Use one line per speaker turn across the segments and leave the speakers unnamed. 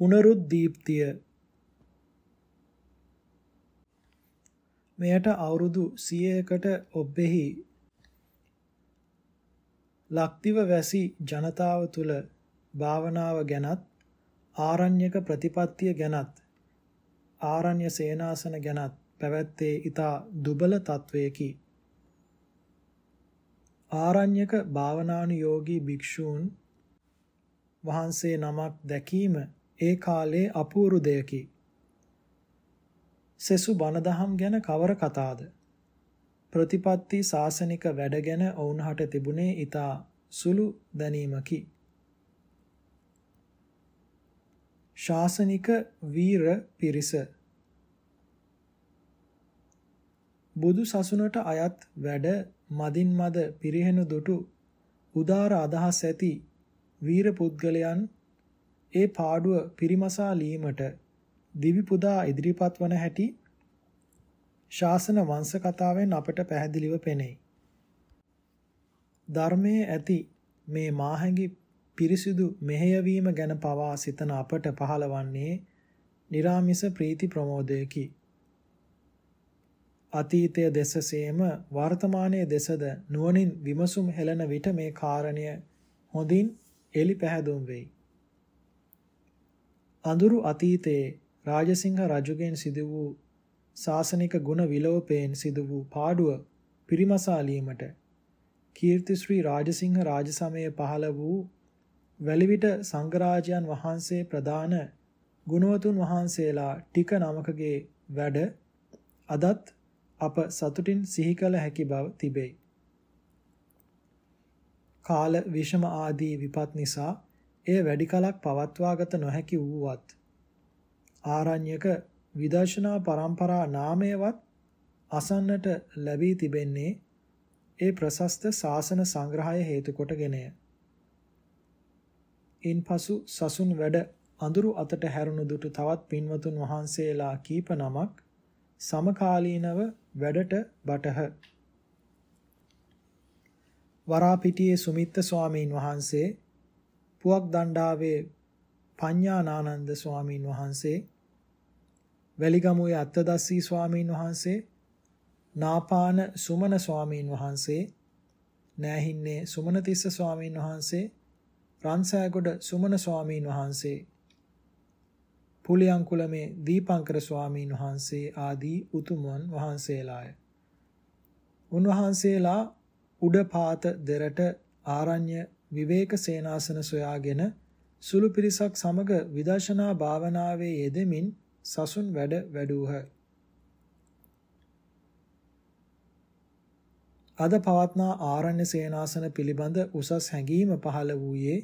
පුනරුද්දීප්තිය මෙයට අවුරුදු 100කට ඔබ්බෙහි ලක්දිව වැසි ජනතාව තුල භාවනාව ගැනත් ආරණ්‍යක ප්‍රතිපත්තිය ගැනත් ආරණ්‍ය සේනාසන ගැනත් පැවැත්තේ ඊතා දුබල තත්වයකි. ආරණ්‍යක භාවනානුයෝගී භික්ෂූන් වහන්සේ නමක් දැකීම ඒ කාලේ අපූරු දෙයකි. සෙසු බණදහම් ගැන කවර කතාද? ප්‍රතිපත්ති සාසනික වැඩ ගැන ඔවුන්හට තිබුණේ ඊතා සුළු දැනීමකි. ශාසනික වීර පිරිස බුදු සසුනට අයත් වැඩ මදින් මද පිරිහෙනු දුටු උදාර අදහස් ඇති වීර පුද්ගලයන් ඒ පාඩුව පිරිමසාලීමට දිවි පුදා ඉදිරිපත් වන හැටි ශාසන වංශ කතාවෙන් අපට පැහැදිලිව පෙනෙයි. ධර්මයේ ඇති මේ මාහැඟි පිරිසිදු මෙහෙයවීම ගැන පවා සිතන අපට පහළවන්නේ निराமிස ප්‍රීති ප්‍රමෝදයකි. අතීතය දෙසසේම වර්තමානයේ දෙසද නුවණින් විමසුම් හෙළන විට මේ කාරණය හොඳින් එලි පැහැදුම් වෙයි. අඳුරු අතීතයේ රාජසිංහ රජුගෙන් සිදු වූ ශාසනික ගුණ විලෝපයෙන් සිදු වූ පාඩුව පිරිමසාලීමට කීර්තිශ්‍රී රාජසිංහ රාජසමයේ පහළ වූ වැලිවිට සංඝරාජයන් වහන්සේ ප්‍රදාන ගුණවතුන් වහන්සේලා ටික නමකගේ වැඩ අදත් අප සතුටින් සිහි කළ හැකි බව තිබේ. කාල විෂම ආදී විපත් නිසා එය වැඩි කලක් පවත්වාගත නොහැකි වූවත් ආරණ්‍යක විදර්ශනා પરම්පරා නාමයවත් අසන්නට ලැබී තිබෙන්නේ ඒ ප්‍රශස්ත ශාසන සංග්‍රහය හේතු කොටගෙනය. ඉන්පසු සසුන් වැඩ අඳුරු අතට හැරුණු දුටු තවත් පින්වතුන් වහන්සේලා කීප නමක් සමකාලීනව වැඩට බටහ. වරාපිටියේ සුමිත්ත ස්වාමීන් වහන්සේ පුවක් දණ්ඩාවේ පඤ්ඤානානන්ද ස්වාමීන් වහන්සේ වැලිගමුවේ අත්තදස්සී ස්වාමීන් වහන්සේ නාපාන සුමන ස්වාමීන් වහන්සේ නෑහින්නේ සුමනතිස්ස ස්වාමීන් වහන්සේ රන්සෑගොඩ සුමන ස්වාමීන් වහන්සේ පුලියංකුලමේ දීපංකර ස්වාමීන් වහන්සේ ආදී උතුමන් වහන්සේලාය. උන්වහන්සේලා උඩපාත දෙරට ආරණ්‍ය විවේක සේනාසන සොයාගෙන සුළු පිරිසක් සමග විදර්ශනා භාවනාවේ යෙදෙමින් සසුන් වැඩ වැඩූහ. අද පවත්නා ආරණ්‍ය සේනාසන පිළිබඳ උසස් හැඟීම පහළ වූයේ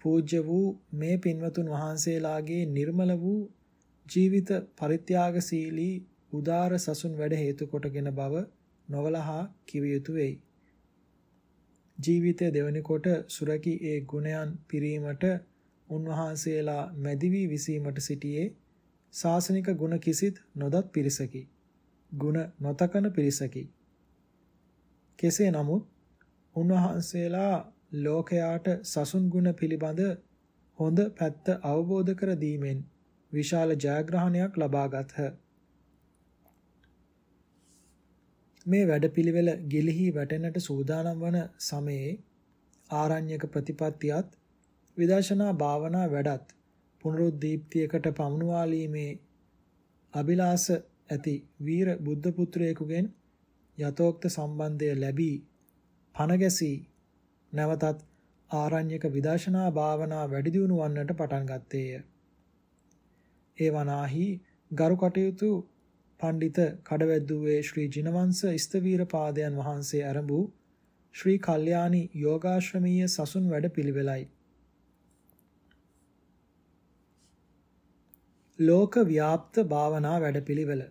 පූජ්‍ය වූ මේ පින්වතුන් වහන්සේලාගේ නිර්මල වූ ජීවිත පරිත්‍යාගශීලී උදාර සසුන් වැඩ හේතු කොටගෙන බව නොවලහා කිව යුතු වෙයි. ජීවිතය දෙවනි කොට සුරකි ඒ ගුණයන් පිරීමට උන්වහන්සේලා මැදි වී විසීමට සිටියේ ශාසනික ගුණ කිසිත් නොදත් පිරිසකි. ගුණ නොතකන පිරිසකි. කෙසේ නමුත් උන්වහන්සේලා ලෝකයාට සසුන් ගුණ පිළිබඳ හොඳ පැත්ත අවබෝධ කර දීමෙන් විශාල ජයග්‍රහණයක් ලබාගත්හ. මේ වැඩපිළිවෙල ගිලිහි වැටෙන්නට සූදානම් වන සමයේ ආරණ්‍යක ප්‍රතිපත්තියත් විදර්ශනා භාවනා වැඩත් පුනරුද්දීප්තියකට පමුණුවාලීමේ අභිලාෂ ඇති වීර බුද්ධ පුත්‍රයෙකුගෙන් යතෝක්ත සම්බන්ධය ලැබී පණ ගැසී නැවතත් ආරණ්‍යක විදර්ශනා භාවනා වැඩි දියුණු වන්නට පටන් ගත්තේය. ඒ වනාහි ගරු කටයුතු පඬිත කඩවැද්දුවේ ශ්‍රී ජිනවංශ ස්තවීර පාදයන් වහන්සේ ආරඹු ශ්‍රී කල්යාණි යෝගාශ්‍රමීය සසුන් වැඩ පිළිවෙලයි. ලෝක ව්‍යාප්ත භාවනා වැඩපිළිවෙල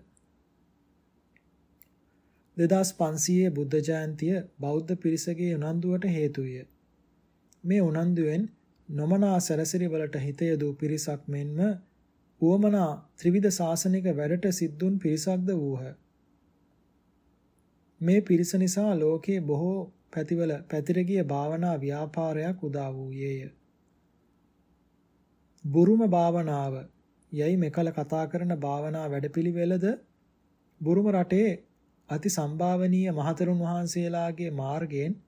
2500 බුද්ධ ජයන්තිය බෞද්ධ පිරිසගේ උනන්දුවට හේතු විය. මේ උනන්දුවෙන් නොමනා සැරසිරි වලට හිත යොදූ පිරිසක් මෙන්ම උවමනා ත්‍රිවිධ ශාසනික වැඩට සිද්ධුන් පිරිසක්ද වූහ. මේ පිරිස නිසා ලෝකයේ බොහෝ පැතිවල පැතිර ගිය භාවනා ව්‍යාපාරයක් උදා වූයේය. බුරුම භාවනාව යයි මෙකල කතා කරන භාවනා වැඩපිළිවෙලද බුරුම රටේ අති සම්භාවනීය මහතෙරුන් වහන්සේලාගේ මාර්ගයෙන්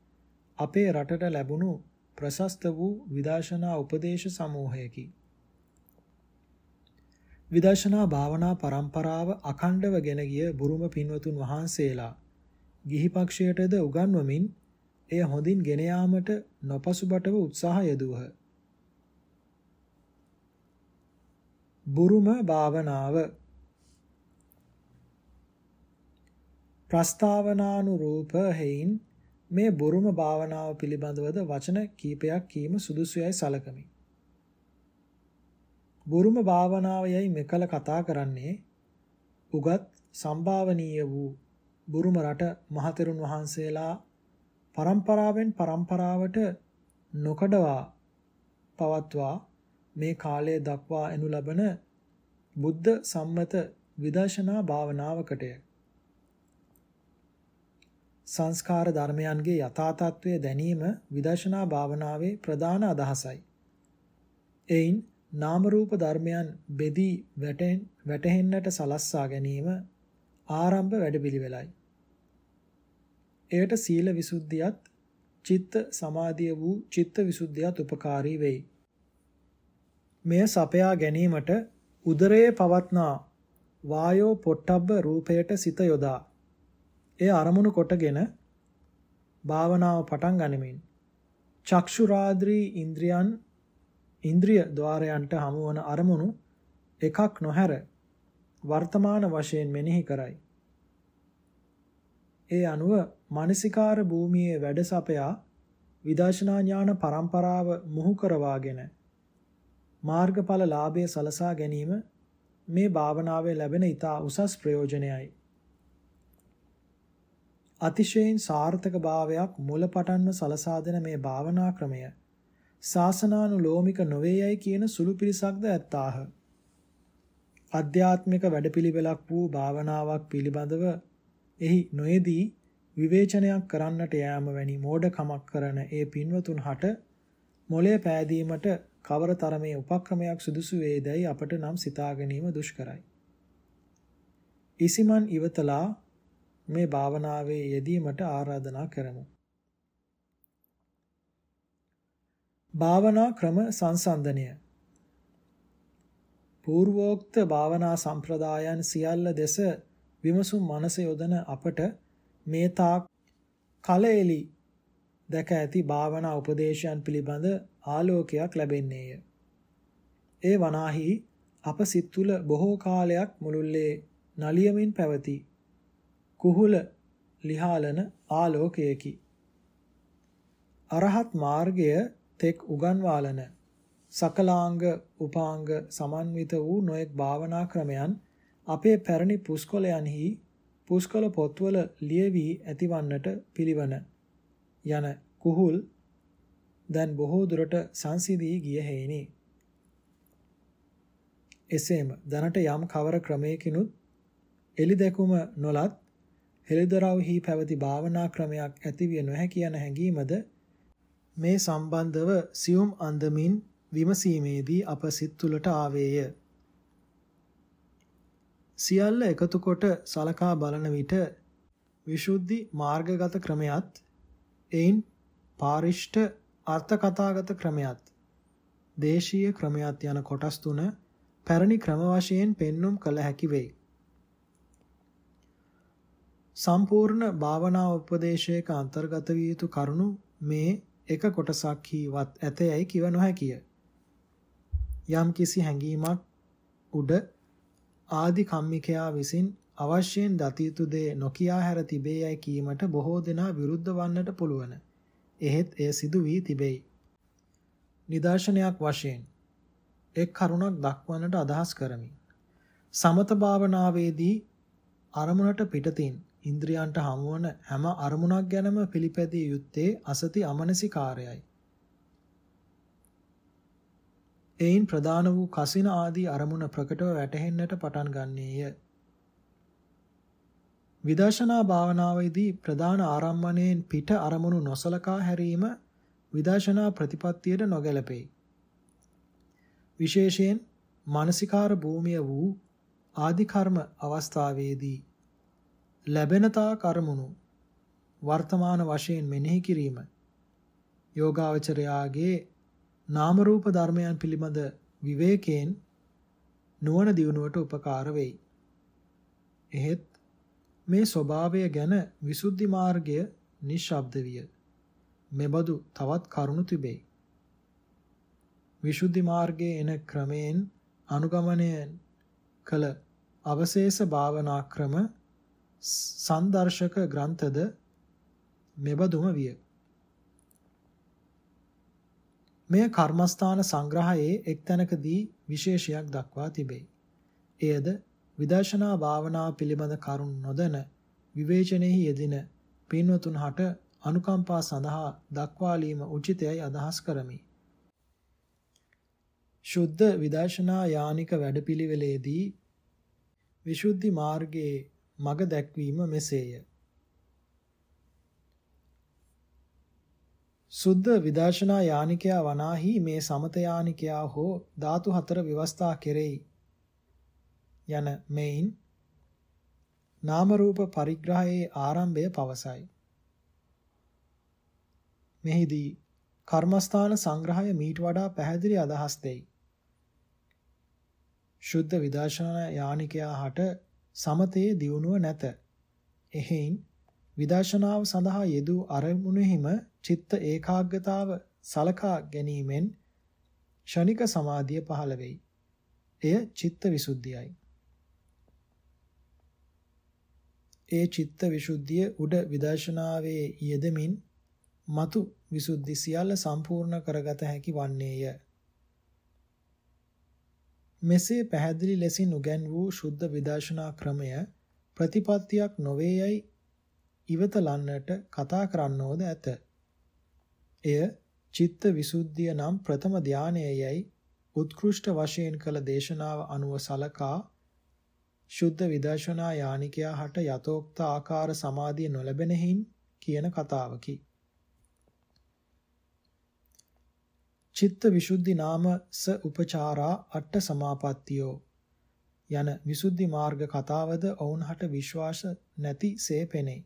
අපේ රටට ලැබුණු ප්‍රශස්ත වූ විදර්ශනා උපදේශ සමූහයකි. විදර්ශනා භාවනා પરම්පරාව අඛණ්ඩව ගෙන ගිය බුරුම පින්වතුන් වහන්සේලා ගිහි පක්ෂයටද උගන්වමින් එය හොඳින් ගෙන යාමට නොපසුබටව උත්සාහ යෙදුවහ. බුරුම භාවනාව ප්‍රස්තාවනානුරූප හේයින් මේ බුරුම භාවනාව පිළිබඳවද වචන කීපයක් කීම සුදුසුයයි සලකමි. බුරුම භාවනාව යයි මෙකල කතා කරන්නේ උගත් සම්භාවනීය වූ බුරුම රට මහතෙරුන් වහන්සේලා පරම්පරාවෙන් පරම්පරාවට නොකඩවා පවත්වා මේ කාලය දක්වා එනු ලබන බුද්ධ සම්මත විදර්ශනා භාවනාවකටය. සංස්කාර ධර්මයන්ගේ යථා තත්ත්වය දැනීම විදර්ශනා භාවනාවේ ප්‍රධාන අදහසයි. එයින් නාම රූප ධර්මයන් බෙදී වැටෙන් වැටහෙන්නට සලස්සා ගැනීම ආරම්භ වැඩපිළිවෙලයි. එයට සීල විසුද්ධියත් චිත්ත සමාධිය වූ චිත්ත විසුද්ධියත් උපකාරී වෙයි. මෙය සපයා ගැනීමට උදරයේ පවත්නා වායෝ පොට්ටබ්බ රූපයට සිත යොදා එය අරමුණු කොටගෙන භාවනාව පටන් ගනිමින් චක්ෂුරාද්‍රී ඉන්ද්‍රියන් ඉන්ද්‍රිය ద్వාරයන්ට හමුවන අරමුණු එකක් නොහැර වර්තමාන වශයෙන් මෙනෙහි කරයි. ඒ අනුව මානසිකාර භූමියේ වැඩසපයා විදර්ශනා ඥාන පරම්පරාව මුහු කරවාගෙන මාර්ගඵල ලාභය සලසා ගැනීම මේ භාවනාවේ ලැබෙන ඊට උසස් ප්‍රයෝජනයයි. අතිශයින් සාර්ථක භාවයක් මුලපටන්ම සලසා දෙන මේ භාවනා ක්‍රමය ශාසනානුලෝමික නොවේයයි කියන සුළු පිරිසක්ද ඇත්තාහ. අධ්‍යාත්මික වැඩපිළිවෙලක් වූ භාවනාවක් පිළිබඳව එහි නොයේදී විවේචනයක් කරන්නට යෑම වැනි මෝඩකමක් කරන ඒ පින්වතුන් හට මොලය පෑදීමට කවර තරමේ උපක්‍රමයක් සුදුසු වේදයි අපට නම් සිතා ගැනීම දුෂ්කරයි. ඉසිමන් ඉවතලා මේ භාවනාවේ යෙදීමට ආරාධනා කරමු. භාවනා ක්‍රම සංසන්දනය పూర్වෝක්ත භාවනා සම්ප්‍රදායන් සියල්ල දෙස විමසුම් මනස යොදන අපට මේ තාක් කලෙලි දැක ඇති භාවනා උපදේශයන් පිළිබඳ ආලෝකයක් ලැබෙන්නේය. ඒ වනාහි අප සිත් තුළ බොහෝ කාලයක් මුළුල්ලේ නලියමින් පැවති කුහුල ලිහාලන ආලෝකයකි. අරහත් මාර්ගය තෙක් උගන්වාලන සකලාංග උපාංග සමන්විත වූ නොඑක් භාවනා ක්‍රමයන් අපේ පැරණි පුස්කොළයන්හි පුස්කොළ පොත්වල ලියවි ඇතිවන්නට පිළිවන යන කුහුල් දැන් බොහෝ දුරට සංසිදී ගිය හේිනි. එසේම දැනට යම් කවර ක්‍රමයකිනුත් එලි දැකුම නොලත් හෙළිදරව්හි පැවති භාවනා ක්‍රමයක් ඇතිවිය නොහැකි යන හැඟීමද මේ සම්බන්ධව සියුම් අන්දමින් විමසීමේදී අප සිත් තුළට ආවේය. සියල්ල එකතු කොට සලකා බලන විට විසුද්ධි මාර්ගගත ක්‍රමයත් එයින් පාරිෂ්ඨ අර්ථකථාගත ක්‍රමයත් දේශීය ක්‍රමයත් යන කොටස් තුන පැරණි ක්‍රම වශයෙන් පෙන්눔 කළ හැකි වෙයි. සම්පූර්ණ භාවනා උපදේශයක අන්තර්ගත විය යුතු කරුණු මේ එක කොටසක් හිවත් ඇතයයි කිව නොහැකිය. යම් කිසි හැඟීමක් උඩ ආදි කම්මිකයා විසින් අවශ්‍යයෙන් දත යුතු දේ නොකියා හැර තිබේයයි කීමට බොහෝ දෙනා විරුද්ධ වන්නට පුළුවන්. එහෙත් එය සිදු වී තිබෙයි. නිදර්ශනයක් වශයෙන් එක් කරුණක් දක්වන්නට අදහස් කරමි. සමත භාවනාවේදී අරමුණට පිටතින් ඉන්ද්‍රියන්ට හමුවන හැම අරමුණක් ගැනම පිළිපැදිය යුත්තේ අසති අමනසිකාරයයි. එයින් ප්‍රධාන වූ කසින ආදී අරමුණ ප්‍රකටව වැටහෙන්නට පටන් ගන්නේය. විදර්ශනා භාවනාවේදී ප්‍රධාන ආරම්භණයෙන් පිට අරමුණු නොසලකා හැරීම විදර්ශනා ප්‍රතිපත්තියට නොගැලපේ. විශේෂයෙන් මානසිකාර භූමිය වූ ආදි කර්ම අවස්ථාවේදී ලැබෙනතා කර්මුණු වර්තමාන වශයෙන් මෙනෙහි කිරීම යෝගාවචරයාගේ නාම රූප ධර්මයන් පිළිබඳ විවේකයෙන් නුවණ දියුණුවට උපකාර වෙයි. එහෙත් මේ ස්වභාවය ගැන විසුද්ධි මාර්ගය නිශ්ශබ්ද විය. මෙබඳු තවත් කරුණු තිබේ. විසුද්ධි මාර්ගයේ එන ක්‍රමයෙන් අනුගමනය කළ අවශේෂ භාවනා ක්‍රම සංදර්ශක ග්‍රන්ථද මෙබඳුම විය. මෙය කර්මස්ථාන සංග්‍රහයේ එක් තැනකදී විශේෂයක් දක්වා තිබේ. එයද විදර්ශනා භාවනාව පිළිබඳ කරුණු නොදැන විවේචනයෙහි යෙදින පින්වතුන් හට අනුකම්පා සඳහා දක්වාලීම උචිතයයි අදහස් කරමි. ශුද්ධ විදර්ශනා යානික වැඩපිළිවෙලේදී විසුද්ධි මාර්ගයේ මඟ දැක්වීම මෙසේය. සුද්ධ විදර්ශනා යානිකයා වනාහි මේ සමත යානිකයා හෝ ධාතු හතර විවස්ථා කෙරෙයි යන මෙයින් නාම රූප පරිග්‍රහයේ ආරම්භය පවසයි. මෙහිදී කර්මස්ථාන සංග්‍රහය මීට වඩා පැහැදිලි අදහස් දෙයි. ශුද්ධ විදර්ශනා යානිකයා හට සමතේ දියුණුව නැත. එහෙයින් විදර්ශනාව සඳහා යෙදූ අරමුණෙහිම චිත්ත ඒකාග්‍රතාව සලකා ගැනීමෙන් ෂණික සමාධිය පහළ වෙයි. එය චිත්ත විසුද්ධියයි. ඒ චිත්ත විසුද්ධිය උඩ විදර්ශනාවේ යෙදමින් మతు විසුද්ධි සියල්ල සම්පූර්ණ කරගත හැකි වන්නේය. මෙසේ පැහැදිලි ලෙසින් උගන් වූ ශුද්ධ විදර්ශනා ක්‍රමය ප්‍රතිපත්තියක් නොවේයයි ඉවතලන්නට කතා කරන්නෝද ඇත. එය චිත්ත විසුද්ධිය නම් ප්‍රථම ධානයයයි උත්කෘෂ්ඨ වශයෙන් කළ දේශනාව අනුව සලකා ශුද්ධ විදර්ශනා යානිකයා හට යතෝක්ත ආකාර සමාධිය නොලැබෙන හින් කියන කතාවකි. චිත්ත විසුද්ධි නාම ස උපචාරා අට්ඨ සමාපත්තියෝ යන විසුද්ධි මාර්ග කතාවද ඔවුන්හට විශ්වාස නැති සේ පෙනේ.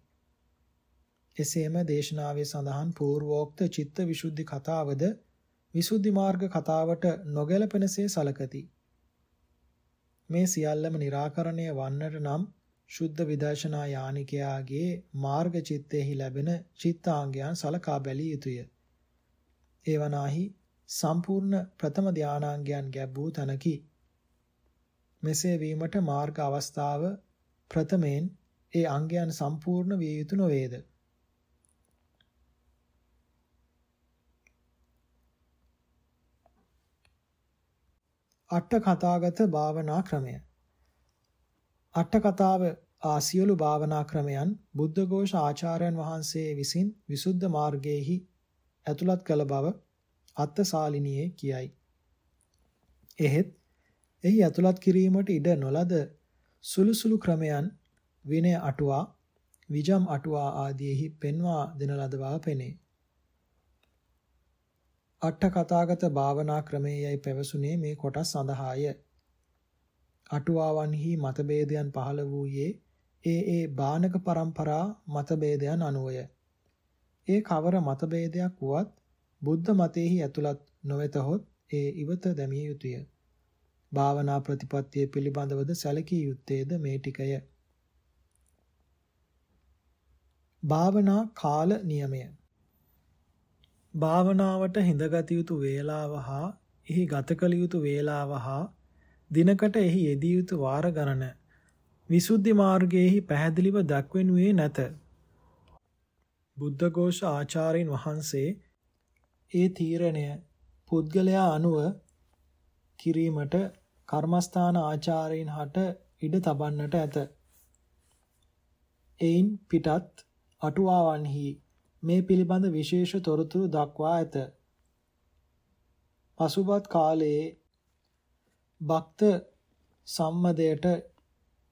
එසේම දේශනාවේ සඳහන් පූර්වෝක්ත චිත්ත විසුද්ධි කතාවද විසුද්ධි මාර්ග කතාවට නොගැලපෙනසේ සලකති. මේ සියල්ලම निराකරණය වන්නට නම් ශුද්ධ විදර්ශනා යානිකයාගේ මාර්ග චිත්තෙහි ලැබෙන චිත්තාංගයන් සලකා බැලිය යුතුය. ඒවනාහි සම්පූර්ණ ප්‍රථම ධානාංගයන් ගැබ්වූ තනකි. මෙසේ වීමට මාර්ග අවස්ථාව ප්‍රථමයෙන් ඒ අංගයන් සම්පූර්ණ විය යුතු නොවේද? අට කතාගත භාවනා ක්‍රමය අට කතාව ආසියලු භාවනා ක්‍රමයන් බුද්ධඝෝෂ ආචාර්යයන් වහන්සේ විසින් විසුද්ධ මාර්ගයේහි ඇතුළත් කළ බව අත්තසාලිනියේ කියයි. එහෙත් එහි ඇතුළත් කිරීමට ඉඩ නොලද සුළු සුළු ක්‍රමයන් විනය අටුවා විජම් අටුවා ආදීෙහි පෙන්වා දෙන ලද බව පෙනේ. අට කතාගත භාවනා ක්‍රමයේයි පැවසුනේ මේ කොටස් සඳහාය. අටුවාවන්හි මතභේදයන් පහළ වූයේ ඒ ඒ බානක પરම්පරා මතභේදයන් අනුවය. ඒ කවර මතභේදයක් වුවත් බුද්ධ මතයේහි ඇතුළත් නොවෙතහොත් ඒ ඉවත දැමිය යුතුය. භාවනා ප්‍රතිපත්තිය පිළිබඳවද සැලකිය යුත්තේද මේ ටිකය. භාවනා කාල නියමය භාවනාවට හිඳගත යුතු වේලාව හා එහි ගත කළ යුතු වේලාව හා දිනකට එහි යෙදිය යුතු වාර ගණන විසුද්ධි මාර්ගයේහි පැහැදිලිව දක්වනුයේ නැත. බුද්ධඝෝෂ ආචාර්යින් වහන්සේ ඒ තීරණය පුද්ගලයා අනුව කිරීමට කර්මස්ථාන ආචාර්යින් හට ඉඩ තබන්නට ඇත. එයින් පිටත් අටුවාවන්හි මේ පිළිබඳ විශේෂ තොරතුරු දක්වා ඇත. පසුබත් කාලයේ භක්ත සම්මදයට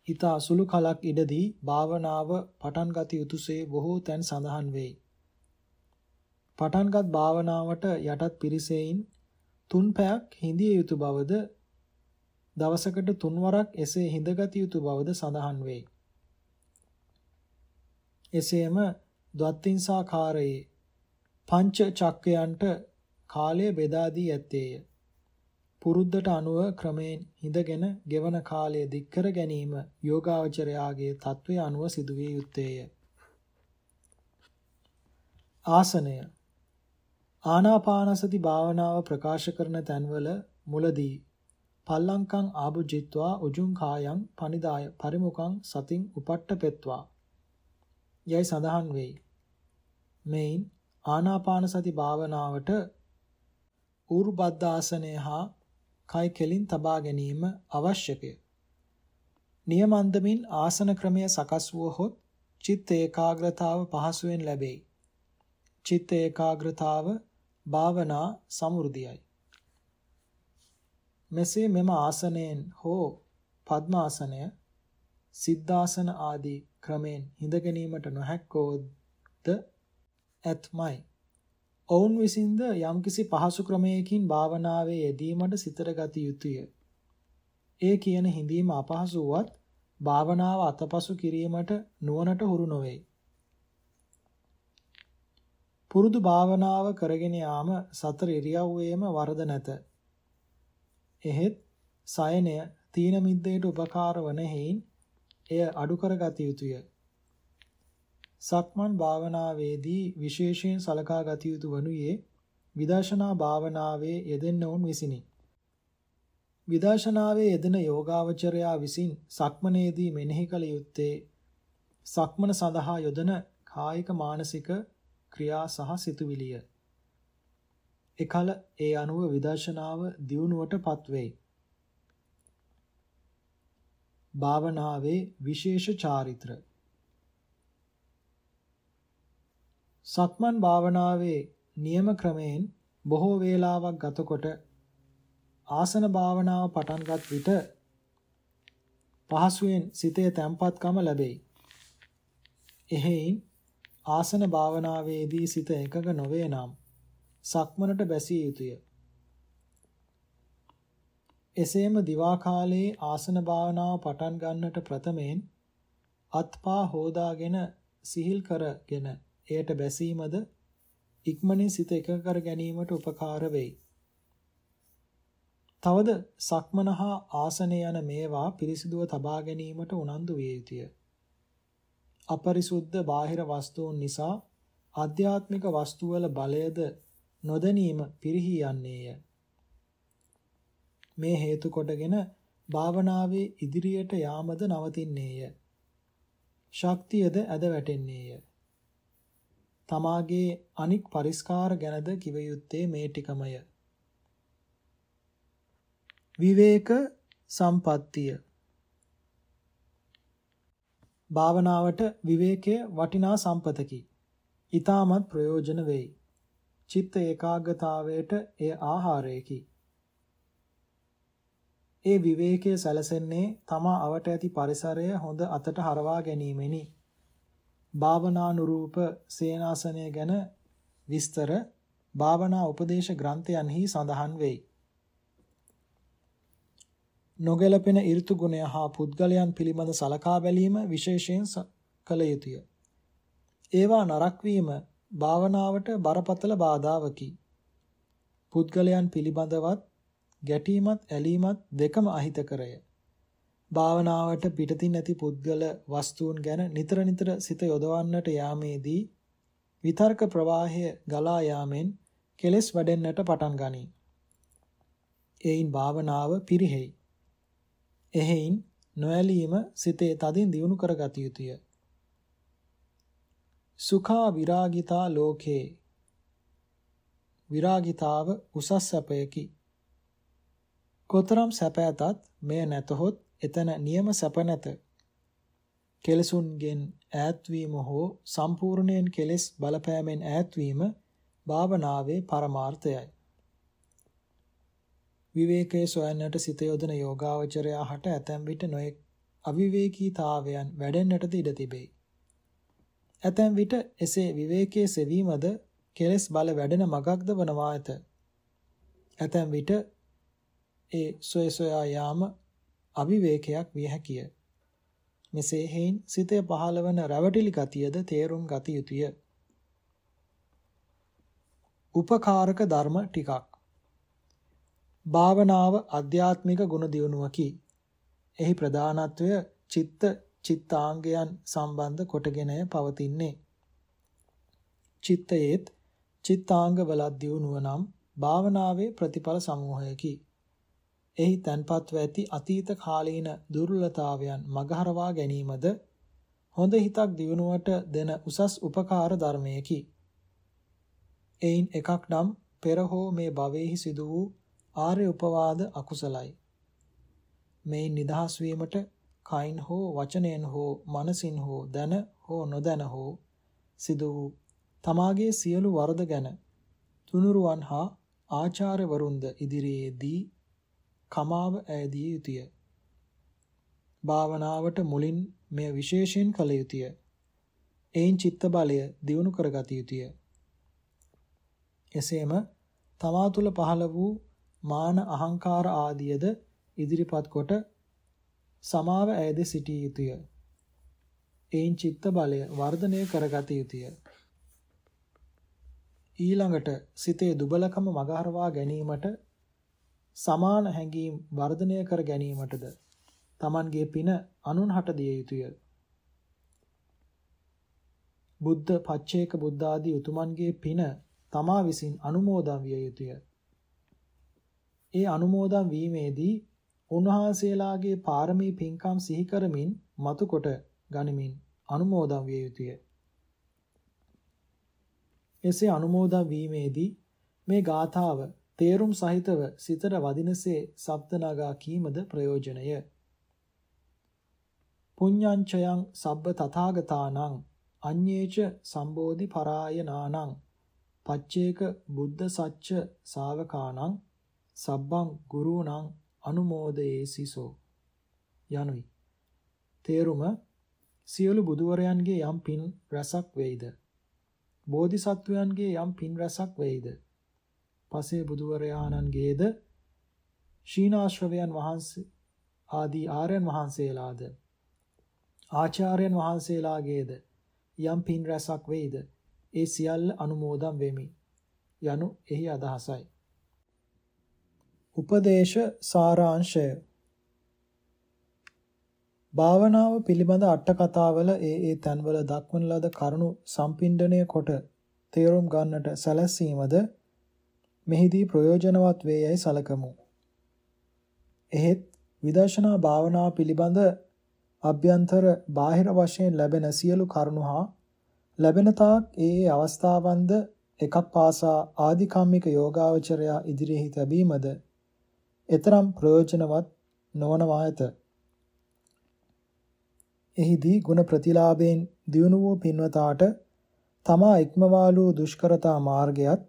ඊට අසුළු කලක් ඉඩදී භාවනාව පටන්ගත යුතුසේ බොහෝ තැන් සඳහන් වෙයි. පටන්ගත් භාවනාවට යටත් පිරිසෙයින් තුන් පැයක් හිඳිය යුතු බවද දවසකට තුන්වරක් එසේ හිඳගත යුතු බවද සඳහන් වේ. එසේම ද්වත්තිංසාකාරයේ පංච චක්කයන්ට කාලය බෙදා දී ඇත්තේය. පුරුද්දට අනුව ක්‍රමයෙන් හිඳගෙන ගෙවන කාලය දික්කර ගැනීම යෝගාවචරයාගේ తත්වය අනුව සිදුවිය යුත්තේය. ආසනය ආනාපානසති භාවනාව ප්‍රකාශ කරන තැන්වල මුලදී පල්ලංකං ආභුජිත්වා උජුං කායං පනිදාය පරිමුඛං සතින් උපට්ඨපෙත්වා යයි සඳහන් වෙයි. මෙයින් ආනාපානසති භාවනාවට ඌරුබද්ධාසනය හා කය කෙලින් තබා ගැනීම අවශ්‍යකය. නියමන්දමින් ආසන ක්‍රමය සකස් වුවහොත් චිත්ත ඒකාග්‍රතාව පහසුවෙන් ලැබෙයි. චිත්ත ඒකාග්‍රතාව භාවනා සමෘද්ධියයි. මෙසේ මෙම ආසනයෙන් හෝ පద్මාසනය සිද්ධාසන ආදී ක්‍රමෙන් හිඳ ගැනීමට නොහැක්කෝද ඇත්මයි. ඔවුන් විසින්ද යම්කිසි පහසු ක්‍රමයකින් භාවනාවේ යෙදීමට සිතට ගත යුතුය. ඒ කියන හිඳීම අපහසු වුවත් භාවනාව අතපසු කිරීමට නුවණට හුරු නොවේ. පුරුදු භාවනාව කරගෙන යාම සතර ඉරියව්වේම වරද නැත. එහෙත් සයනය තීන මිද්දේට උපකාර වන හේයින් එය අඩු කරගත යුතුය. සක්මන් භාවනාවේදී විශේෂයෙන් සලකා ගත යුතු වනුයේ විදර්ශනා භාවනාවේ යෙදෙන්නවුන් විසිනි. විදර්ශනාවේ යෙදෙන යෝගාවචරයා විසින් සක්මනේදී මෙනෙහි කළ යුත්තේ සක්මන සඳහා යොදන කායික මානසික ක්‍රියා සහ සිතුවිලිය. එකල ඒ අනුව විදර්ශනාව දියුණුවට පත්වෙයි. භාවනාවේ විශේෂ චාරිත්‍ර සක්මන් භාවනාවේ නියම ක්‍රමයෙන් බොහෝ වේලාවක් ගතකොට ආසන භාවනාව පටන්ගත් විට පහසුවෙන් සිතේ තැම්පත්කම ලැබෙයි. එහෙයින් ආසන භාවනාවේදී සිත එකඟ නොවේ නම් සක්මනට බැසිය යුතුය. එසේම දිවා කාලයේ ආසන භාවනාව පටන් ගන්නට ප්‍රථමයෙන් අත්පා හෝදාගෙන සිහිල් කරගෙන එයට බැසීමද ඉක්මනින් සිත එක කර ගැනීමට උපකාර වෙයි. තවද සක්මන හා ආසන යන මේවා පිරිසිදුව තබා ගැනීමට උනන්දු විය යුතුය. අපරිසුද්ධ බාහිර වස්තුන් නිසා ආධ්‍යාත්මික වස්තුවල බලයද නොදැනීම පිරිහි යන්නේය. මේ හේතු කොටගෙන භාවනාවේ ඉදිරියට යාමද නවතින්නේය. ශක්තියද ඇද වැටෙන්නේය. තමාගේ අනික් පරිස්කාර ගැනද කිව යුත්තේ මේ ටිකමය. විවේක සම්පත්තිය භාවනාවට විවේකය වටිනා සම්පතකි. ඊටමත් ප්‍රයෝජන වෙයි. චිත්ත ඒකාග්‍රතාවයට එය ආහාරයකි. ඒ විවේකයේ සැලසෙන්නේ තමා අවට ඇති පරිසරය හොඳ අතට හරවා ගැනීමෙනි. භාවනානුරූප සේනාසනය ගැන විස්තර භාවනා උපදේශ ග්‍රන්ථයන්හි සඳහන් වෙයි. නොගැලපෙන ඍතු ගුණය හා පුද්ගලයන් පිළිබඳ සලකා බැලීම විශේෂයෙන් කළ යුතුය. ඒවා නරක් වීම භාවනාවට බරපතල බාධාවකි. පුද්ගලයන් පිළිබඳවත් ගැටීමත් ඇලීමත් දෙකම අහිතකරය. භාවනාවට පිටතින් ඇති පුද්ගල වස්තුන් ගැන නිතර නිතර සිත යොදවන්නට යාමේදී විතර්ක ප්‍රවාහය ගලා යාමෙන් කෙලෙස් වැඩෙන්නට පටන් ගනී. එයින් භාවනාව පිරිහෙයි. එහෙයින් නොඇලීම සිතේ තදින් දියුණු කරගත යුතුය. සුඛා විරාගිතා ලෝකේ විරාගිතාව උසස් සැපයකි. කොතරම් සැප ඇතත් මෙය නැතහොත් එතන නියම සැප නැත. කෙලසුන්ගෙන් ඈත්වීම හෝ සම්පූර්ණයෙන් කෙලෙස් බලපෑමෙන් ඈත්වීම භාවනාවේ පරමාර්ථයයි. විවේකයේ සොයන්නට සිත යොදන යෝගාවචරයා හට ඇතැම් විට නොඑක් අවිවේකීතාවයන් වැඩෙන්නටද ඉඩ තිබේ. ඇතැම් විට එසේ විවේකයේ සෙවීමද කෙලෙස් බල වැඩෙන මගක්ද වනවා ඇත. ඇතැම් විට ඒ සොය සොයා යාම අවිවේකයක් විය හැකිය. මෙසේ හේන් සිතේ පහළවන රැවටිලි ගතියද තේරුම් ගත යුතුය. උපකාරක ධර්ම ටිකක් භාවනාව අධ්‍යාත්මික ගුණ දියුණුවකි. එහි ප්‍රධානත්වය චිත්ත චිත්තාංගයන් සම්බන්ධ කොටගෙනය පවතින්නේ. චිත්තයේත් චිත්තාංගවලත් දියුණුව නම් භාවනාවේ ප්‍රතිඵල සමූහයකි. එහි තන්පත්ව ඇති අතීත කාලීන දුර්වලතාවයන් මගහරවා ගැනීමද හොඳ හිතක් දියුණුවට දෙන උසස් උපකාර ධර්මයකි. එයින් එකක් නම් පෙර හෝ මේ භවයේහි සිදු වූ ආර්ය උපවාද අකුසලයි. මේ නිදහස් වීමට කයින් හෝ වචනයෙන් හෝ මනසින් හෝ දන හෝ නොදන හෝ සිදු වූ තමාගේ සියලු වරද ගැන තුනුරුවන් හා ආචාර්යවරුන්ද ඉදිරියේදී කමාව ඈදිය යුතුය. භාවනාවට මුලින් මෙය විශේෂයෙන් කළ යුතුය. එයින් චිත්ත බලය දියුණු කරගත යුතුය. එසේම තමා තුළ පහළ වූ මාන අහංකාර ආදියද ඉදිරිපත් කොට සමාව ඈද සිටිය යුතුය. එයින් චිත්ත බලය වර්ධනය කරගත යුතුය. ඊළඟට සිතේ දුබලකම මගහරවා ගැනීමට සමාන හැඟීම් වර්ධනය කර ගැනීමටද Tamanගේ පින අනුන් හට දිය යුතුය. බුද්ධ පච්චේක බුද්ධ ආදී උතුමන්ගේ පින තමා විසින් අනුමෝදන් විය යුතුය. ඒ අනුමෝදන් වීමේදී උන්වහන්සේලාගේ පාරමී පින්කම් සිහි කරමින් මතුකොට ගනිමින් අනුමෝදන් විය යුතුය. එසේ අනුමෝදන් වීමේදී මේ ගාථාව තේරුම් සහිතව සිතට වදිනසේ සබ්ද නගා කීමද ප්‍රයෝජනය. පුඤ්ඤංචයං සබ්බ තථාගතානං අඤ්ඤේච සම්බෝධි පරායනානං පච්චේක බුද්ධ සච්ච ශාවකානං සබ්බං ගුරුණං අනුමෝදයේසිසෝ යනුයි. තේරුම සියලු බුදුවරයන්ගේ යම් පින් රසක් වෙයිද? බෝධිසත්වයන්ගේ යම් පින් රසක් වෙයිද? පසේ බුදුවරයාණන්ගේද ශීනාශ්‍රවයන් වහන්සේ ආදී ආර්යයන් වහන්සේලාද ආචාර්යයන් වහන්සේලාගේද යම් පින් රසක් වෙයිද? ඒ සියල්ල අනුමෝදන් වෙමි. යනු එහි අදහසයි. උපදේශ සාරාංශය භාවනාව පිළිබඳ අට කතාවල ඒ ඒ තන්වල දක්වන ලද කරුණු සම්පින්ඩණය කොට තේරුම් ගන්නට සැලැස්වීමද මෙහිදී ප්‍රයෝජනවත් වේ යයි සලකමු. එහෙත් විදර්ශනා භාවනාව පිළිබඳ අභ්‍යන්තර බාහිර වශයෙන් ලැබෙන සියලු කරුණු හා ලැබෙන තාක් ඒ ඒ අවස්ථාවන්ද එකක් පාසා ආධිකම්මික යෝගාවචරයා ඉදිරියෙහි තැබීමද එතරම් ප්‍රයෝජනවත් නොවනවා ඇත. එහිදී ගුණ ප්‍රතිලාභයෙන් දියුණු වූ පින්වතාට තමා ඉක්මවාලු දුෂ්කරතා මාර්ගයත්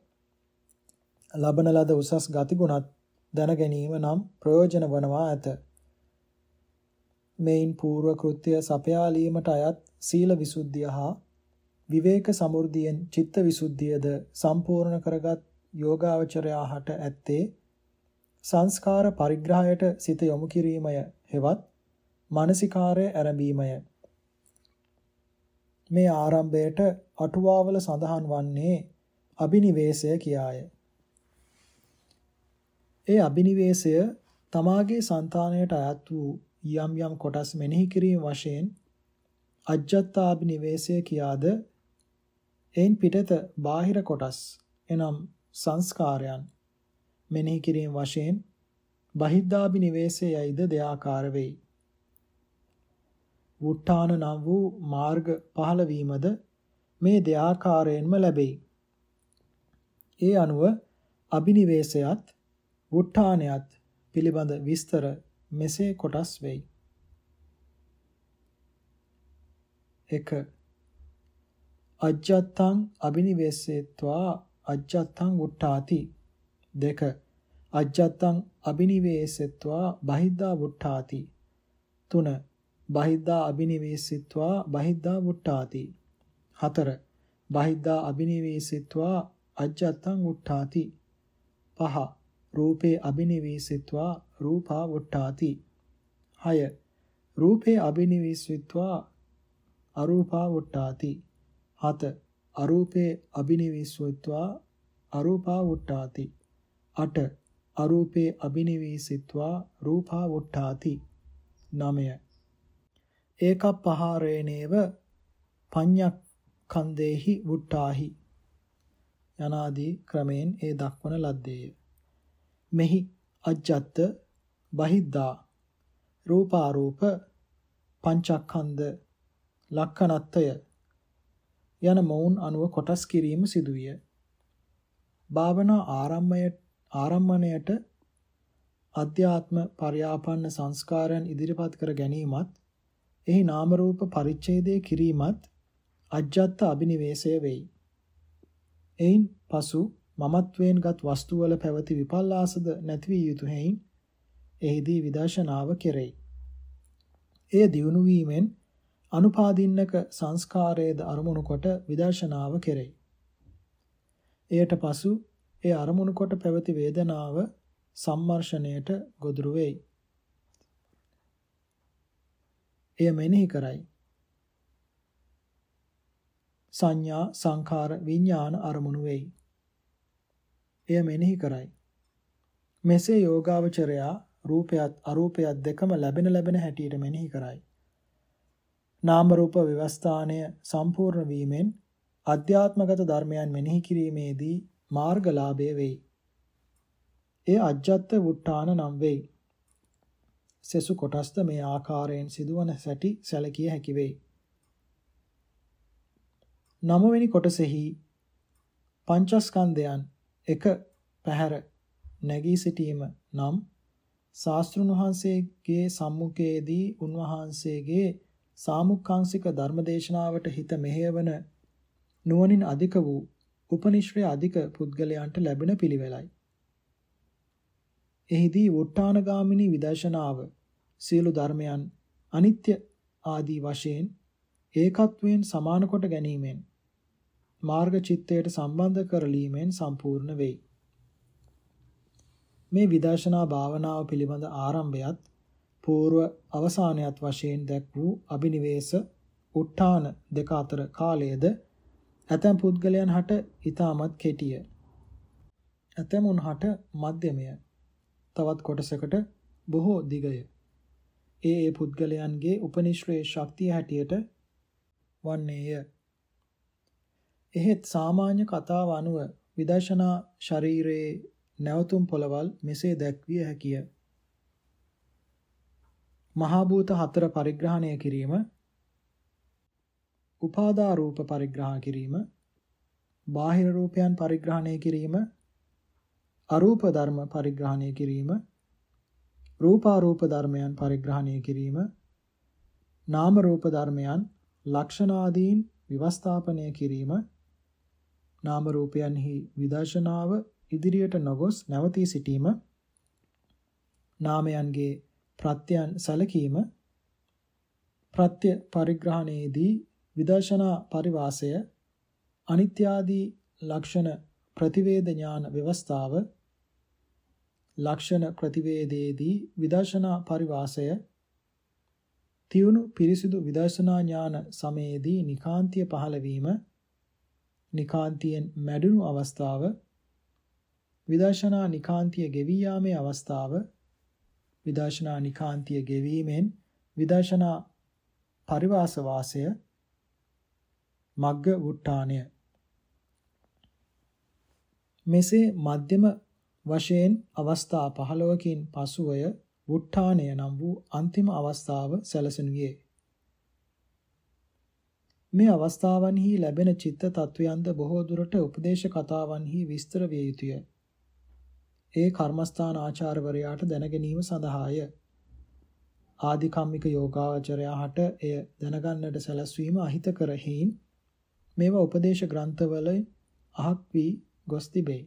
ලබන ලද උසස් ගතිගුණත් දැන ගැනීම නම් ප්‍රයෝජන වනවා ඇත. මේන් పూర్ව කෘත්‍ය සපයාලීමට අයත් සීල විසුද්ධිය හා විවේක සමෘද්ධියෙන් චිත්ත විසුද්ධියද සම්පූර්ණ කරගත් යෝගාවචරයා හට ඇත්තේ සංස්කාර පරිග්‍රහයට සිත යොමු කිරීමය හෙවත් මානසිකාරය ආරම්භීමය මේ ආරම්භයට අටුවාවල සඳහන් වන්නේ අබිනිවේෂය කියාය. ඒ අබිනිවේෂය තමාගේ సంతාණයට අයත් වූ යම් යම් කොටස් මෙනෙහි කිරීම වශයෙන් අජ්ජත්තාබිනිවේෂය කියාද එයින් පිටත බාහිර කොටස් එනම් සංස්කාරයන් මෙනෙහි කිරීම වශයෙන් බහිද්ධාභිනිවේෂයයිද දෙආකාර වෙයි. වුට්ටාන නම් වූ මාර්ග පහළ වීමද මේ දෙආකාරයෙන්ම ලැබෙයි. ඒ අනුව අභිනිවේෂයත් වුට්ටානයත් පිළිබඳ විස්තර මෙසේ කොටස් වෙයි. 1 අජ්ජත්තං අබිනිවේසෙත්වා අජ්ජත්තං උට්ඨාති දෙක අජ්ජත්තං අබිනිවේසෙත්වා බහිද්ධා වුට්ඨාති. තුන බහිද්ධා අබිනිවේසිත්වා බහිද්ධා වුට්ඨාති. හතර බහිද්ධා අබිනිවේසිත්වා අජ්ජත්තං උට්ඨාති පහ රූපේ අබිනිවීසිත්වා රූපා වුට්ටාති 6 රූපේ අබිනිවීසිත්වා අරූපා වුට්ටාති 7 අරූපේ අබිනිවීසිත්වා අරූපා වුට්ටාති 8 අරූපේ අබිනිවීසිත්වා රූපා වුට්ටාති 9 ඒකප්පහාරේනේව පඤ්ඤක්ඛන්දේහි වුට්ටාහි. යනාදී ක්‍රමෙන් ඒ දක්වන ලද්දේය. මෙහි අජ්ජත් බහිද්දා රූපාරූප පංචක්ඛන්ද ලක්ඛනත්ය යන මොවුන් අනුව කොටස් කිරීම සිදුවිය. භාවනා ආරම්භය ආරම්භණයට අධ්‍යාත්ම පර්යාපන්න සංස්කාරයන් ඉදිරිපත් කර ගැනීමත් එහි නාම රූප පරිච්ඡේදය කිරීමත් අජ්ජත් අබිනිවේෂය වෙයි. එයින් පසු මමත්වයෙන්ගත් වස්තුවල පැවති විපල්ලාසද නැති විය යුතු හේයින් එහිදී විදර්ශනාව කෙරෙයි. එය දියුණු වීමෙන් අනුපාදින්නක සංස්කාරයේද අරමුණු කොට විදර්ශනාව කෙරෙයි. එයට පසු ඒ අරමුණු කොට පැවති වේදනාව සම්මර්ෂණයට ගොදුරු වෙයි. එය මෙනෙහි කරයි. සංඥා සංඛාර විඥාන අරමුණු වෙයි. එය මෙනෙහි කරයි. මෙසේ යෝගාවචරයා රූපයත් අරූපයත් දෙකම ලැබෙන ලැබෙන හැටියට මෙනෙහි කරයි. නාම රූප විවස්ථානය සම්පූර්ණ වීමෙන් අධ්‍යාත්මගත ධර්මයන් මෙනෙහි කිරීමේදී මාර්ගලාභය වෙයි. එය අජ්ජත් වුට්ටාන නම් වෙයි. සෙසු කොටස්ද මේ ආකාරයෙන් සිදුවන සැටි සැලකිය හැකි වෙයි. නවවෙනි කොටසෙහි පංචස්කන්ධයන් එක පැහැර නැගී සිටීම නම් ශාස්ත්‍රුන් වහන්සේගේ සම්මුඛයේදී උන්වහන්සේගේ සාමුක්ඛාංශික ධර්මදේශනාවට හිත මෙහෙයවන නුවණින් අධික වූ උපනිශ්‍රය අධික පුද්ගලයන්ට ලැබෙන පිළිවෙලයි. එහිදී වුට්ටානගාමිනී විදර්ශනාව සියලු ධර්මයන් අනිත්‍ය ආදී වශයෙන් ඒකත්වයෙන් සමාන කොට ගැනීමෙන් මාර්ග චිත්තයට සම්බන්ධ කරලීමෙන් සම්පූර්ණ වෙයි. මේ විදර්ශනා භාවනාව පිළිබඳ ආරම්භයත් పూర్ව අවසානයත් වශයෙන් දැක් වූ අබිනිවේෂ උත්තාන දෙක අතර කාලයේද ඇතැම් පුද්ගලයන් හට ඊටමත් කෙටිය. ඇතැමුන් හට මධ්‍යමය. තවත් කොටසකට බොහෝ දිගය. ඒ ඒ පුද්ගලයන්ගේ උපනිශ්‍රේ ශක්තිය හැටියට වන්නේය. එහෙත් සාමාන්‍ය කතාව අනුව විදර්ශනා ශරීරයේ නැවතුම් පොළවල් මෙසේ දැක්විය හැකිය. මහා භූත හතර පරිග්‍රහණය කිරීම උපාදා රූප පරිග්‍රහ කිරීම බාහිර රූපයන් පරිග්‍රහණය කිරීම අරූප ධර්ම පරිග්‍රහණය කිරීම රූපාරූප ධර්මයන් පරිග්‍රහණය කිරීම නාම රූප ධර්මයන් ලක්ෂණාදීන් විවස්ථාපනය කිරීම නාම රූපයන්හි විදර්ශනාව ඉදිරියට නොගොස් නැවතී සිටීම නාමයන්ගේ ප්‍රත්‍යයන් සැලකීම ප්‍රත්‍ය පරිග්‍රහණයේදී විදර්ශනා පරිවාසය අනිත්‍ය ආදී ලක්ෂණ ප්‍රතිවේද ඥාන ව්‍යවස්ථාව ලක්ෂණ ප්‍රතිවේදයේදී විදර්ශනා පරිවාසය තියුණු පිරිසිදු විදර්ශනා ඥාන සමයේදී නිකාන්තිය පහළ වීම නිකාන්තියෙන් මැඩුණු අවස්ථාව විදර්ශනා නිකාන්තිය ගෙවී යාමේ අවස්ථාව විදර්ශනා නිකාන්තිය ගෙවීමෙන් විදර්ශනා පරිවාස වාසය මග්ග වුට්ටාණය මෙසේ මධ්‍යම වශයෙන් අවස්ථා 15කින් පසුවය වුට්ටාණය නම් වූ අන්තිම අවස්ථාව සැලසෙනුයේ මේ අවස්ථාවන්හි ලැබෙන චිත්ත තත්වයන්ද බොහෝ දුරට උපදේශ කතාවන්හි විස්තර විය යුතුය. ඒ කර්මස්ථාන ආචාර්යවරයාට දැනගැනීම සඳහාය. ආධිකම්මික යෝගාවචරයාට එය දැනගන්නට සැලැස්වීම අහිතකර හේයින් මේවා උපදේශ ග්‍රන්ථවල අහක් වී ගොස් තිබේ.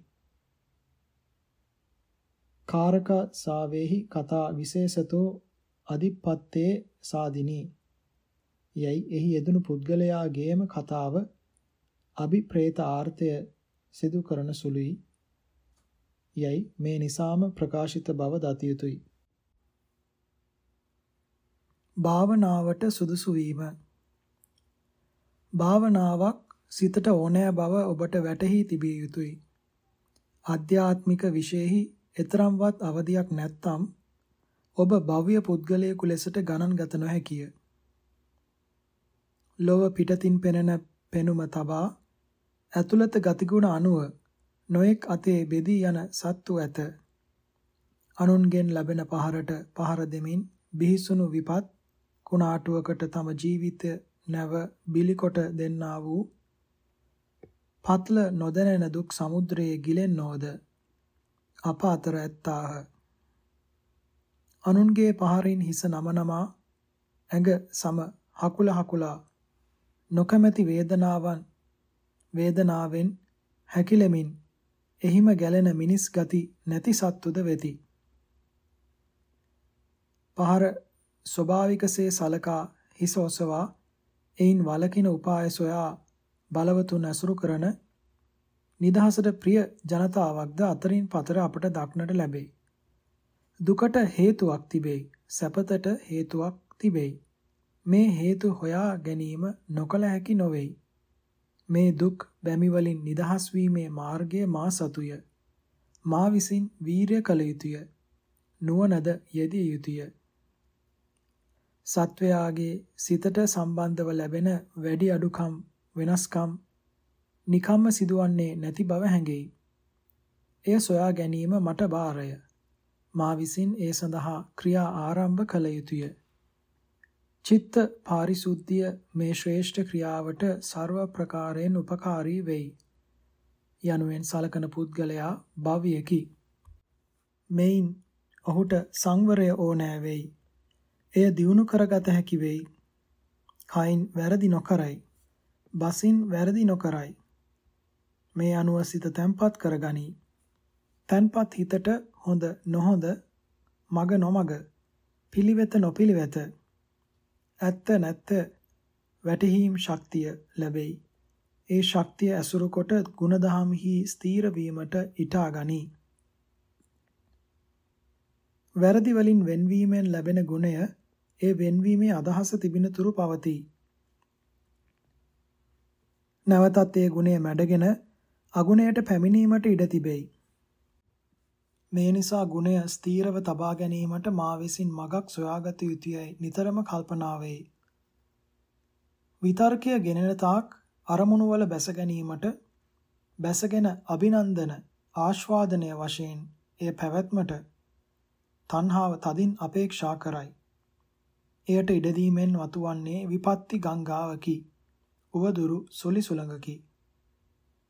කාරක සාවේහි කතා විශේෂතෝ අදිපත්තේ සාදිනී යයි එහි යෙදුණු පුද්ගලයාගේම කතාව අභිප්‍රේත ආර්ථය සිදු කරන සුළුයි යයි මේ නිසාම ප්‍රකාශිත බව දත යුතුය. භාවනාවට සුදුසු වීම භාවනාවක් සිතට ඕනෑ බව ඔබට වැටහි තිබිය යුතුය. ආධ්‍යාත්මික විශේෂෙහි එතරම්වත් අවදියක් නැත්නම් ඔබ භව්‍ය පුද්ගලයෙකු ලෙසට ගණන් ගත නොහැකිය. ලොව පිටතින් පෙනෙන පෙනුම තබා ඇතුළත ගතිගුණ අනුව නොඑක් අතේ බෙදී යන සත්තු ඇත. අනුන්ගෙන් ලැබෙන පහරට පහර දෙමින් බිහිසුණු විපත් කුණාටුවකට තම ජීවිතය නැව බිලිකොට දෙන්නා වූ පත්ල නොදැනෙන දුක් සමුද්‍රයේ ගිලෙන්නෝද අප අතර ඇත්තාහ. අනුන්ගේ පහරින් හිස නම නමා ඇඟ සම හකුල හකුලා නොකමැති වේදනාවන් වේදනාවෙන් හැකිලෙමින් එහිම ගැලෙන මිනිස් ගති නැති සත්තුද වෙති. පහර ස්වභාවිකසේ සලකා හිස ඔසවා එයින් වලකින උපාය සොයා බලවතුන් ඇසුරු කරන නිදහසට ප්‍රිය ජනතාවක්ද අතරින් පතර අපට දක්නට ලැබේ. දුකට හේතුවක් තිබේ. සැපතට හේතුවක් තිබේ. මේ හේතු හොයා ගැනීම නොකල හැකි නොවේයි. මේ දුක් බැමි වලින් නිදහස් වීමේ මාර්ගය මා සතුය. මා විසින් වීරය කළ යුතුය. නුවණද යෙදිය යුතුය. සත්වයාගේ සිතට සම්බන්ධව ලැබෙන වැඩි අඩුකම් වෙනස්කම් නිකම්ම සිදුවන්නේ නැති බව හැඟෙයි. එය සොයා ගැනීම මට බාරය. මා විසින් ඒ සඳහා ක්‍රියා ආරම්භ කළ යුතුය. චිත්ත පාරිශුද්ධිය මේ ශ්‍රේෂ්ඨ ක්‍රියාවට ਸਰව ප්‍රකාරයෙන් උපකාරී වෙයි. යනුවෙන් සලකන පුද්ගලයා භව්‍යකි. මෙයින් ඔහුට සංවරය ඕනෑ වෙයි. එය දියුණු කරගත හැකි වෙයි. කයින් වැරදි නොකරයි. බසින් වැරදි නොකරයි. මේ අනුව සිත තැම්පත් කරගනී. තැන්පත් හිතට හොඳ නොහොඳ මග නොමග පිළිවෙත නොපිළිවෙත ඇත්ත නැත්ත වැටහීම් ශක්තිය ලැබෙයි. ඒ ශක්තිය ඇසුරු කොට ಗುಣදහම්හි ස්ථීර වීමට ඊටා ගනී. වැරදි වලින් වෙන්වීමෙන් ලැබෙන ගුණය ඒ වෙන්වීමේ අදහස තිබෙන තුරු පවතී. නැවතත් ඒ ගුණය මැඩගෙන අගුණයට පැමිණීමට ඉඩ තිබෙයි. මේ නිසා ගුණය ස්ථීරව තබා ගැනීමට මා විසින් මගක් සොයාගත යුතුයයි නිතරම කල්පනා වෙයි. විතර්කය ගෙනෙන තාක් අරමුණු වල බැස ගැනීමට බැසගෙන අභිනන්දන ආස්වාදනය වශයෙන් එය පැවැත්මට තණ්හාව තදින් අපේක්ෂා කරයි. එයට ඉඩදීමෙන් වතුවන්නේ විපත්ති ගංගාවකි. උවදුරු සොලි සුළඟකි.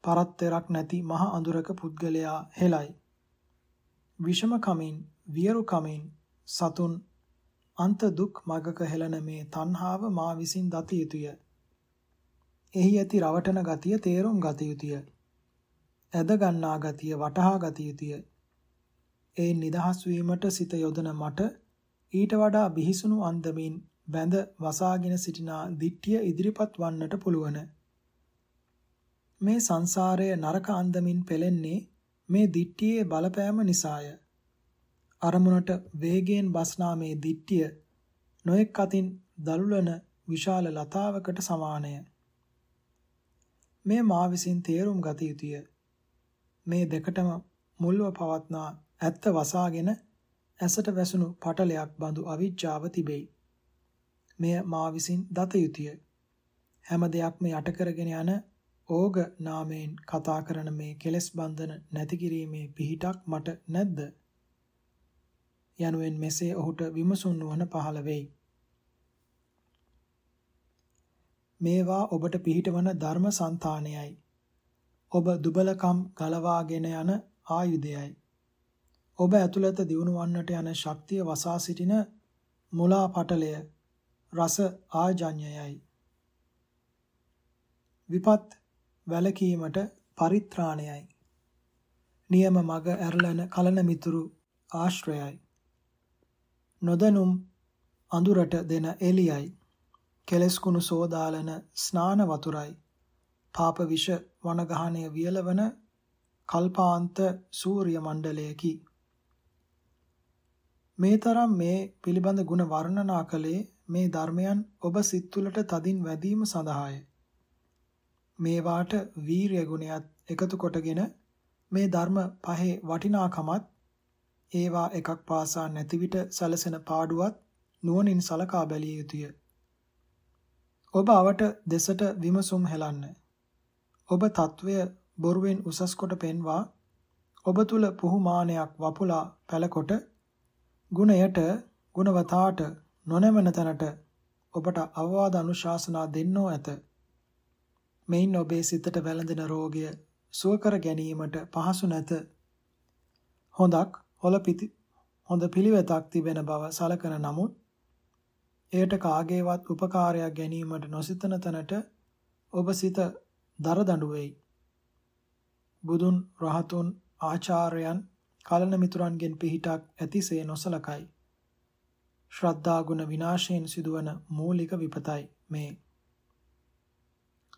පරත්තරක් නැති මහ අඳුරක පුද්ගලයා හෙලයි. විෂම කමින්, වියරු කමින් සතුන් අන්ත දුක් මගක හෙළන මේ තණ්හාව මා විසින් දත යුතුය. එහි ඇති රවටන ගතිය තේරුම් ගත යුතුය. ඇද ගන්නා ගතිය වටහා ගත යුතුය. ඒ නිදහස් වීමට සිත යොදන මට ඊට වඩා බිහිසුණු අන්දමින් බැඳ වසාගෙන සිටිනා දිට්ඨිය ඉදිරිපත් වන්නට පුළුවන්. මේ සංසාරය නරක අන්දමින් පෙලෙන්නේ මේ දිට්ඨියේ බලපෑම නිසාය. අරමුණට වේගයෙන් බස්නා මේ දිට්ඨිය නොඑක් අතින් දලුලන විශාල ලතාවකට සමානය. මේ මා විසින් තේරුම් ගත යුතුය. මේ දෙකටම මුල්ව පවත්නා ඇත්ත වසාගෙන ඇසට වැසුණු පටලයක් බඳු අවිජ්ජාව තිබෙයි. මෙය මා විසින් දත යුතුය. හැම දෙයක්ම යට කරගෙන යන ඕග නාමයෙන් කතා කරන මේ කෙලෙස් බන්ධන නැති කිරීමේ පිහිටක් මට නැද්ද? යනුවෙන් මෙසේ ඔහුට විමසුන් වන පහළ වෙයි. මේවා ඔබට පිහිටවන ධර්ම సంతානයයි. ඔබ දුබලකම් ගලවාගෙන යන ආයුධයයි. ඔබ ඇතුළත දියුණුවන්නට යන ශක්තිය වසා සිටින මුලා පටලය රස ආජඤ්‍යයයි. විපත් වැලකීමට පරිත්‍රාණයයි. නියම මග ඇරලන කලන මිතුරු ආශ්‍රයයි. නොදනුම් අඳුරට දෙන එළියයි. කෙලස් කුණු සෝදාලන ස්නාන වතුරයි. පාප විෂ වනගහණය වියලවන කල්පාන්ත සූර්ය මණ්ඩලයකි. මේ තරම් මේ පිළිබඳ ගුණ වර්ණනා කළේ මේ ධර්මයන් ඔබ සිත් තුළට තදින් වැදීම සඳහාය. මේවාට වීරිය ගුණයත් එකතු කොටගෙන මේ ධර්ම පහේ වටිනාකමත් ඒවා එකක් පාසා නැති විට සැලසෙන පාඩුවත් නුවණින් සලකා බැලිය යුතුය. ඔබ අවට දෙසට විමසුම් හෙලන්න. ඔබ తත්වය බොරුවෙන් උසස් කොට පෙන්වා ඔබ තුල පුහුමානයක් වපුලා පැලකොට ගුණයට ගුණවතාට නොනැමෙන තැනට ඔබට අවවාද අනුශාසනා දෙන්නෝ ඇත. මෙයින් ඔබේ සිතට වැළඳෙන රෝගය සුව කර ගැනීමට පහසු නැත. හොඳක් හොල පිටි හොඳ පිළිවෙතක් තිබෙන බව සලකන නමුත් එයට කාගේවත් උපකාරයක් ගැනීමට නොසිතන තැනට ඔබ සිත දරදඬු වෙයි. බුදුන් රහතුන් ආචාර්යයන් කලන මිතුරන්ගෙන් පිහිටක් ඇතිසේ නොසලකයි. ශ්‍රද්ධා ගුණ විනාශයෙන් සිදුවන මූලික විපතයි මේ.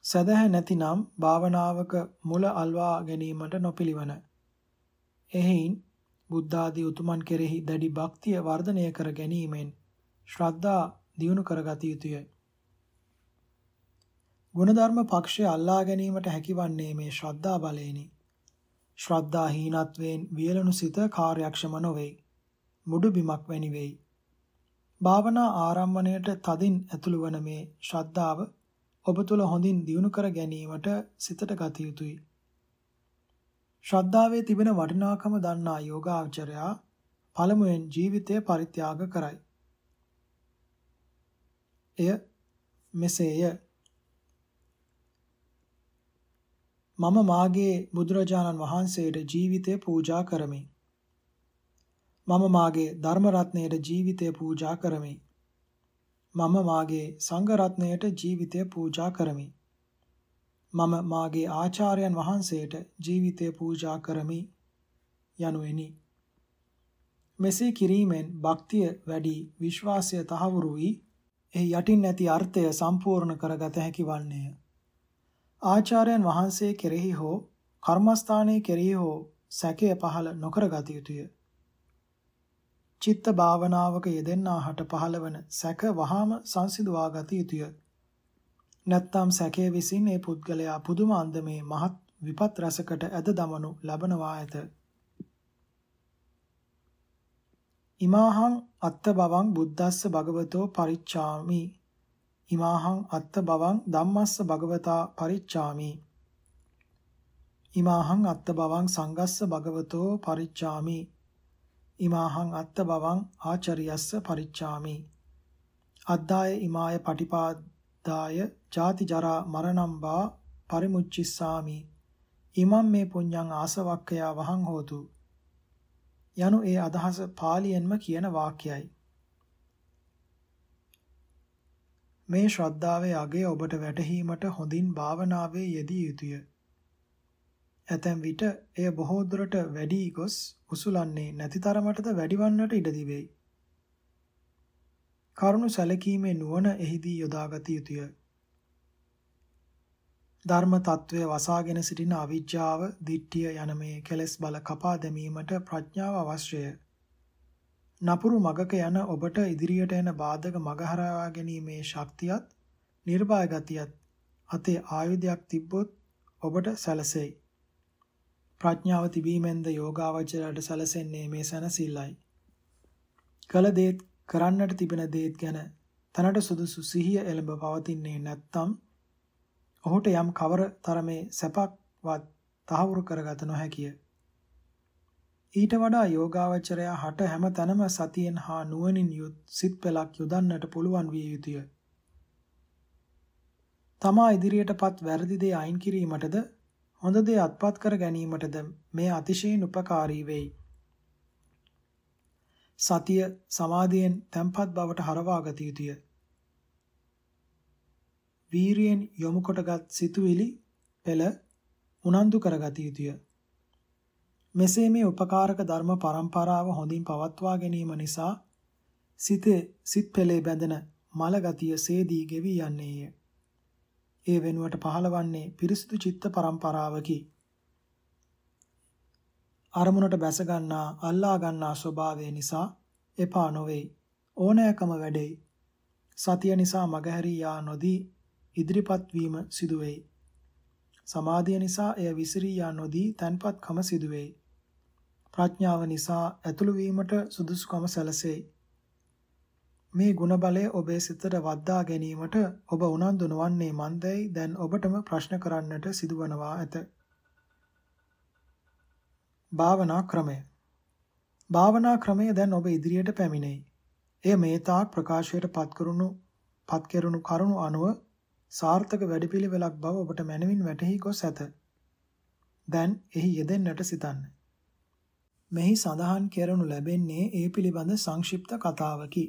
සදහ නැතිනම් භාවනාවක මුල අල්වා ගැනීමට නොපිළිවන. එහෙයින් බුද්ධ ආදී උතුමන් කෙරෙහි දැඩි භක්තිය වර්ධනය කර ගැනීමෙන් ශ්‍රද්ධා දියුණු කරගත යුතුය. ගුණධර්ම පක්ෂය අල්ලා ගැනීමට හැකිවන්නේ මේ ශ්‍රද්ධා බලයෙනි. ශ්‍රද්ධා හීනත්වයෙන් වියලුණු සිත කාර්යක්ෂම නොවේ. මුඩු බිමක් වැනි වෙයි. භාවනා ආරම්භණයට තදින් ඇතුළු වන මේ ශ්‍රද්ධාව ඔබ තුල හොඳින් දියුණු කර ගැනීමට සිතට ගත යුතුය. ශ්‍රද්ධාවේ තිබෙන වටිනාකම දන්නා යෝගාචරයා පළමුවෙන් ජීවිතය පරිත්‍යාග කරයි. එය මෙසේය මම මාගේ බුදුරජාණන් වහන්සේට ජීවිතය පූජා කරමි. මම මාගේ ධර්ම රත්නයට ජීවිතය පූජා කරමි. මම මාගේ සංඝ රත්නයට ජීවිතය පූජා කරමි. මම මාගේ ආචාර්යයන් වහන්සේට ජීවිතය පූජා කරමි යනුවෙනි. මෙසේ කිරීමෙන් භක්තිය වැඩි විශ්වාසය තහවුරු වී එහි යටින් නැති අර්ථය සම්පූර්ණ කරගත හැකි වන්නේය. ආචාර්යයන් වහන්සේ කෙරෙහි හෝ කර්මස්ථානයේ කෙරෙහි හෝ සැකය පහළ නොකරගත යුතුය. චිත්ත භාවනාවක යෙදෙන්නාහට පහළවන සැක වහාම සංසිඳවා ගත යුතුය. නැත්තම් සැකයේ විසින් මේ පුද්ගලයා පුදුම අන්දමේ මහත් විපත් රසකට ඇද දමනු ලබනවා ඇත. ඉමාහං අත්ත බවං බුද්දස්ස භගවතෝ පරිච්ඡාමි ඉමාහං අත්ත බවං ධම්මස්ස භගවතා පරිච්ඡාමි. ඉමාහං අත්ත බවං සංගස්ස භගවතෝ පරිච්ඡාමි. ඉමාහං අත්ත බවං ආචාරියස්ස පරිච්ඡාමි. අද්දාය ඉමාය පටිපාදාය ජාති ජරා මරණම් වා පරිමුච්චිස්සාමි ඉමම් මේ පුඤ්ඤං ආසවක්ඛයා වහං හෝතු. යනු ඒ අදහස පාලියෙන්ම කියන වාක්‍යයයි මේ ශ්‍රද්ධාවේ අගය ඔබට වැටහීමට හොඳින් භාවනාවේ යෙදිය යුතුය. ඇතැම් විට එය බොහෝ දුරට වැඩි ගොස් උසුලන්නේ නැති තරමටද වැඩිවන්නට ඉඩ තිබේ. කරුණු සැලකීමේ නුවණ එහිදී යොදාගත යුතුය. ධර්ම తත්වය වසාගෙන සිටින අවිජ්ජාව, දිට්ඨිය යන මේ කෙලෙස් බල කපා දැමීමට ප්‍රඥාව අවශ්‍යය. නපුරු මගක යන ඔබට ඉදිරියට එන බාධක මගහරවා ගැනීමේ ශක්තියත් නිර්භය ගතියත් අතේ ආයුධයක් තිබ්බොත් ඔබට සැලසෙයි. ප්‍රඥාව තිබීමෙන්ද යෝගාවචරයට සැලසෙන්නේ මේ සැනසෙල්ලයි. කල දේත් කරන්නට තිබෙන දේත් ගැන තනට සුදුසු සිහිය එළඹ පවතින්නේ නැත්නම් ඔහුට යම් කවර තරමේ සැපක්වත් තහවුරු කරගත නොහැකිය. ඊට වඩා යෝගාවචරයා හට හැම තැනම සතියෙන් හා නුවණින් යුත් සිත් පෙළක් යොදන්නට පුළුවන් විය යුතුය. තමා ඉදිරියටපත් වැරදි දේ අයින් කිරීමටද හොඳ දේ අත්පත් කර ගැනීමටද මේ අතිශයින් උපකාරී වෙයි. සතිය සමාධියෙන් තැම්පත් බවට හරවා ගත යුතුය. වීරියෙන් යොමු කොටගත් සිතුවිලි පෙළ උනන්දු කරගත යුතුය. මෙසේ මේ උපකාරක ධර්ම පරම්පරාව හොඳින් පවත්වා ගැනීම නිසා සිතේ සිත් පෙළේ බැඳෙන මල ගතිය සේදී ගෙවි යන්නේය. ඒ වෙනුවට පහළවන්නේ පිරිසිදු චිත්ත පරම්පරාවකි. අරමුණට බැස ගන්නා අල්ලා ගන්නා ස්වභාවය නිසා එපා නොවේ. ඕනෑකම වැඩේ. සතිය නිසා මගහැරී යා නොදී ඉදිරිපත් වීම සිදු වෙයි. සමාධිය නිසා එය විසිරී යා නොදී තන්පත්කම සිදු වෙයි. ප්‍රඥාව නිසා ඇතුළු වීමට සුදුසුකම සැලසෙයි. මේ ගුණ බලය ඔබේ සිතට වද්දා ගැනීමට ඔබ උනන්දු නොවන්නේ මන්දයි දැන් ඔබටම ප්‍රශ්න කරන්නට සිදුවනවා ඇත. භාවනා ක්‍රමය භාවනා ක්‍රමය දැන් ඔබ ඉදිරියට පැමිණෙයි. එය මේ තාක් ප්‍රකාශයට පත් කරුණු පත් කෙරුණු කරුණු අනුව සාර්ථක වැඩපිළිවෙලක් බව ඔබට මනවින් වැටහි ගොස් ඇත. දැන් එහි යෙදෙන්නට සිතන්න. මෙහි සඳහන් කරනු ලැබෙන්නේ ඒ පිළිබඳ සංක්ෂිප්ත කතාවකි.